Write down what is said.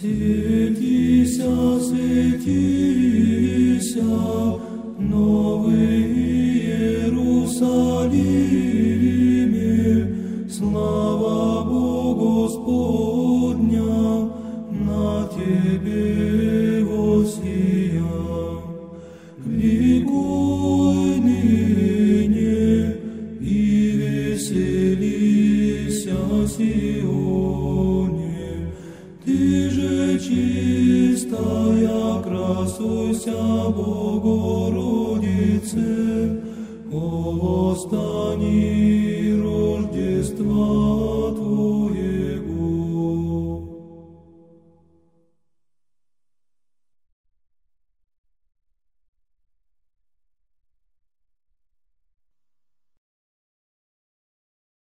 Светися, светися, новый Иерусалиме, слава Богу Господня на тебе воссия. Ликуй ныне и веселися, Сионе. Красуйся, Богородице, восстани